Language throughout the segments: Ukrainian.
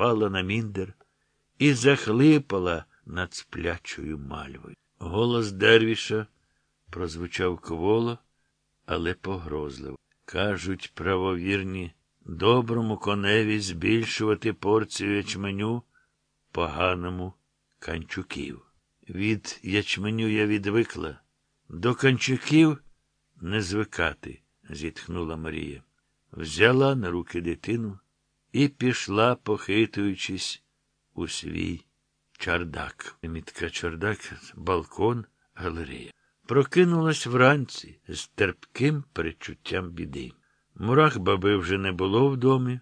впала на міндер і захлипала над сплячою мальвою. Голос Дервіша прозвучав кволо, але погрозливо. Кажуть, правовірні, доброму коневі збільшувати порцію ячменю, поганому канчуків. Від ячменю я відвикла. До канчуків не звикати, зітхнула Марія. Взяла на руки дитину і пішла, похитуючись у свій чардак. Мітка чардак, балкон, галерея. Прокинулась вранці з терпким перечуттям біди. Мурах баби вже не було в домі,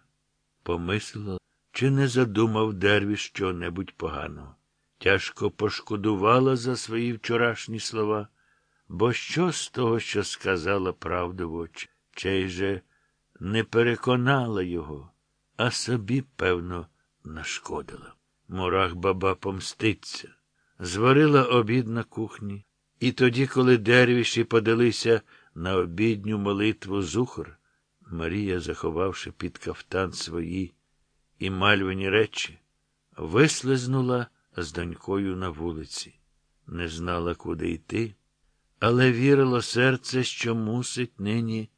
помислила, чи не задумав дервіш що небудь поганого. Тяжко пошкодувала за свої вчорашні слова, бо що з того, що сказала правду в очі, чей же не переконала його, а собі, певно, нашкодила. Мурах баба помститься, зварила обід на кухні, і тоді, коли дервіші подалися на обідню молитву зухор, Марія, заховавши під кафтан свої і мальвині речі, вислизнула з донькою на вулиці. Не знала, куди йти, але вірило серце, що мусить нині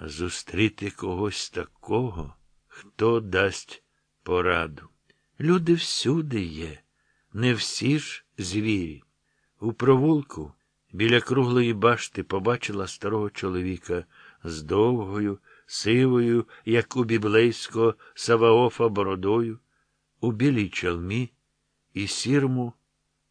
зустріти когось такого, хто дасть пораду. Люди всюди є, не всі ж звірі. У провулку біля круглої башти побачила старого чоловіка з довгою, сивою, як у біблейського Саваофа бородою, у білій чалмі і сірому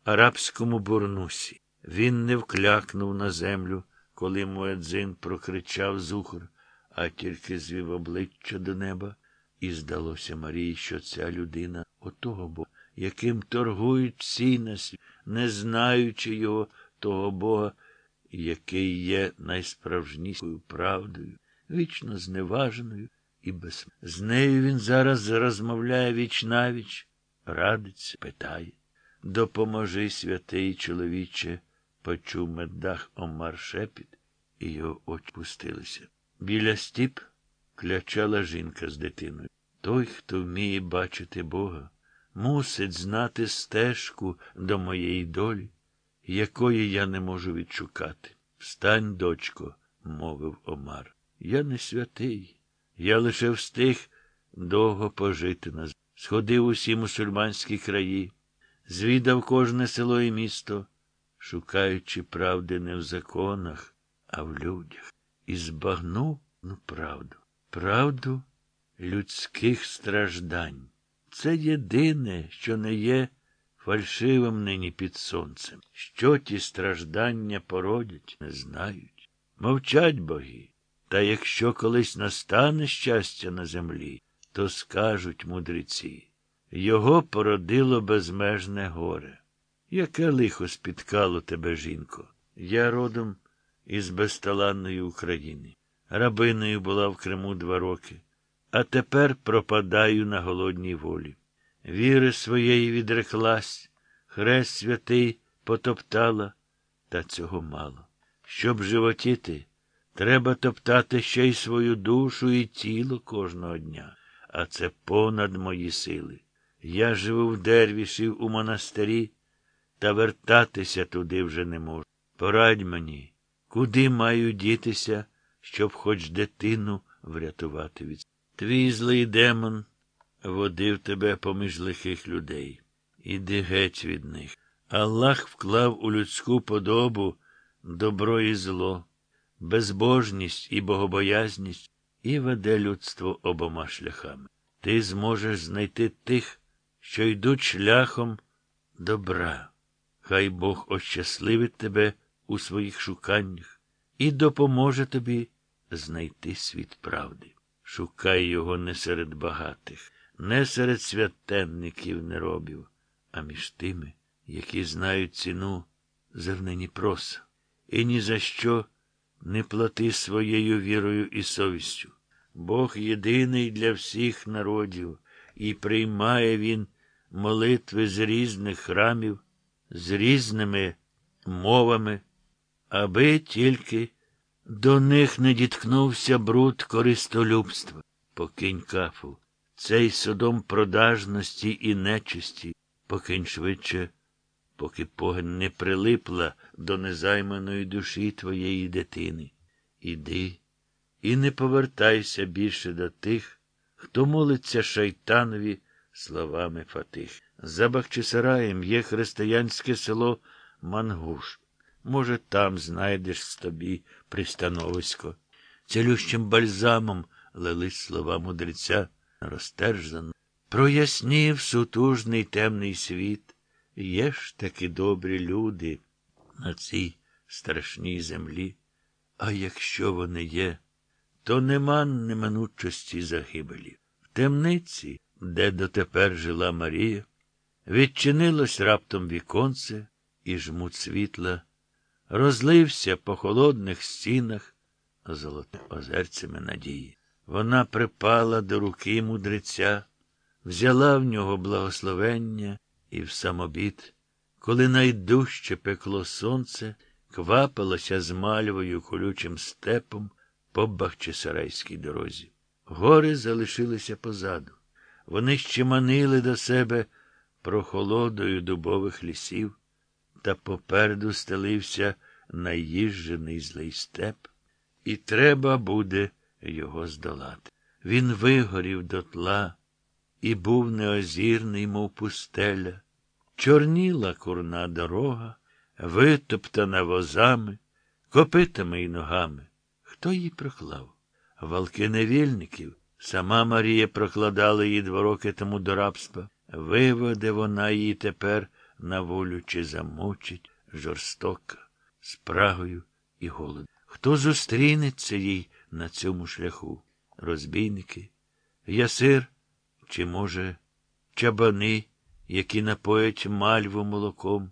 арабському бурнусі. Він не вклякнув на землю, коли Муедзин прокричав зухр, а тільки звів обличчя до неба, і здалося Марії, що ця людина отого Бога, яким торгують всі на світі, не знаючи його, того Бога, який є найсправжнішою правдою, вічно зневаженою і без. З нею він зараз розмовляє віч навіч, радиться, питає. Допоможи, святий чоловіче, почув меддах Омар шепіт, і його очі пустилися. Біля стіп клячала жінка з дитиною. Той, хто вміє бачити Бога, мусить знати стежку до моєї долі, якої я не можу відшукати. Встань, дочко, мовив Омар. Я не святий. Я лише встиг довго пожити на Сходив усі мусульманські краї, звідав кожне село і місто, шукаючи правди не в законах, а в людях, і збагнув ну, правду, правду людських страждань. Це єдине, що не є фальшивим нині під сонцем. Що ті страждання породять, не знають. Мовчать боги. Та якщо колись настане щастя на землі, то скажуть мудреці. Його породило безмежне горе. Яке лихо спіткало тебе, жінко? Я родом із безталанної України. Рабиною була в Криму два роки, а тепер пропадаю на голодній волі. Віри своєї відреклась, хрест святий потоптала, та цього мало. Щоб животіти, треба топтати ще й свою душу і тіло кожного дня, а це понад мої сили. Я живу в дервішів у монастирі, та вертатися туди вже не можу. Порадь мені, куди маю дітися, щоб хоч дитину врятувати від. Твій злий демон водив тебе поміж лихих людей. Іди геть від них. Аллах вклав у людську подобу добро і зло, безбожність і богобоязність і веде людство обома шляхами. Ти зможеш знайти тих, що йдуть шляхом добра. Хай Бог ощасливить тебе у своїх шуканнях і допоможе тобі знайти світ правди. Шукай його не серед багатих, не серед святенників неробів, а між тими, які знають ціну зернині проса. І ні за що не плати своєю вірою і совістю. Бог єдиний для всіх народів, і приймає Він молитви з різних храмів, з різними мовами, аби тільки до них не діткнувся бруд користолюбства. Покинь кафу. цей содом продажності і нечисті, покинь швидше, поки погань не прилипла до незайманої душі твоєї дитини. Іди і не повертайся більше до тих, хто молиться шайтанові словами Фатих. За Бахчисараєм є християнське село Мангуш. Може, там знайдеш тобі пристановисько. Цілющим бальзамом лились слова мудреця розтерзано. Прояснів сутужний темний світ. Є ж таки добрі люди на цій страшній землі. А якщо вони є, то нема неминучості загибелі. В темниці, де дотепер жила Марія, відчинилось раптом віконце, і жмут світла, розлився по холодних стінах золотим озерцями надії. Вона припала до руки мудреця, взяла в нього благословення і в самобід, коли найдужче пекло сонце, квапилося з мальвою колючим степом по Бахчисарайській дорозі. Гори залишилися позаду. Вони ще манили до себе прохолодою дубових лісів, та попереду стелився наїжджений злий степ, і треба буде його здолати. Він вигорів дотла і був неозірний, мов пустеля. Чорніла курна дорога, витоптана возами, копитами й ногами. Хто її проклав? Валки невільників. Сама Марія прокладала її два роки тому до рабства. Виведе вона її тепер на волю чи замучить жорстока, з прагою і голодом. Хто зустрінеться їй на цьому шляху? Розбійники, ясир, чи, може, чабани, які напоять мальву молоком?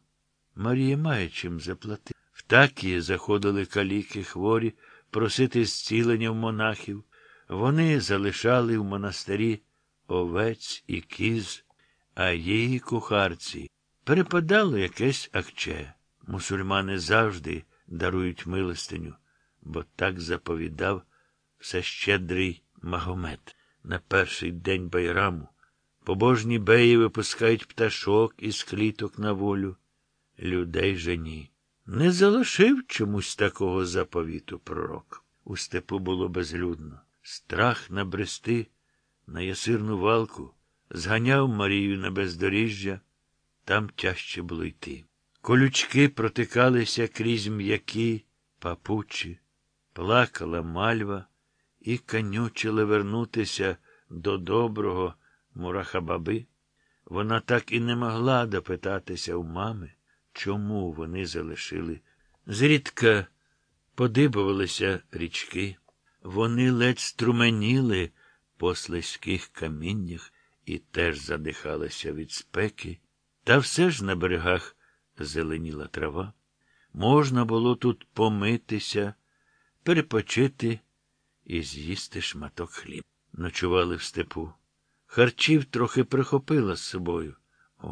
Марія має чим заплатити. В такі заходили каліки хворі просити зцілення в монахів. Вони залишали в монастирі овець і кіз, а її кухарці перепадало якесь акче. Мусульмани завжди дарують милостиню, бо так заповідав всещедрий Магомед. На перший день байраму побожні беї випускають пташок із кліток на волю. Людей же ні. Не залишив чомусь такого заповіту пророк. У степу було безлюдно. Страх набрести на ясирну валку зганяв Марію на бездоріжжя, там тяжче було йти. Колючки протикалися крізь м'які, папучі, плакала мальва і канючила вернутися до доброго мурахабаби. Вона так і не могла допитатися у мами, чому вони залишили. Зрідка подибувалися річки. Вони ледь струменіли по слизьких каміннях і теж задихалися від спеки, та все ж на берегах зеленіла трава. Можна було тут помитися, перепочити і з'їсти шматок хліб. Ночували в степу. Харчів трохи прихопила з собою.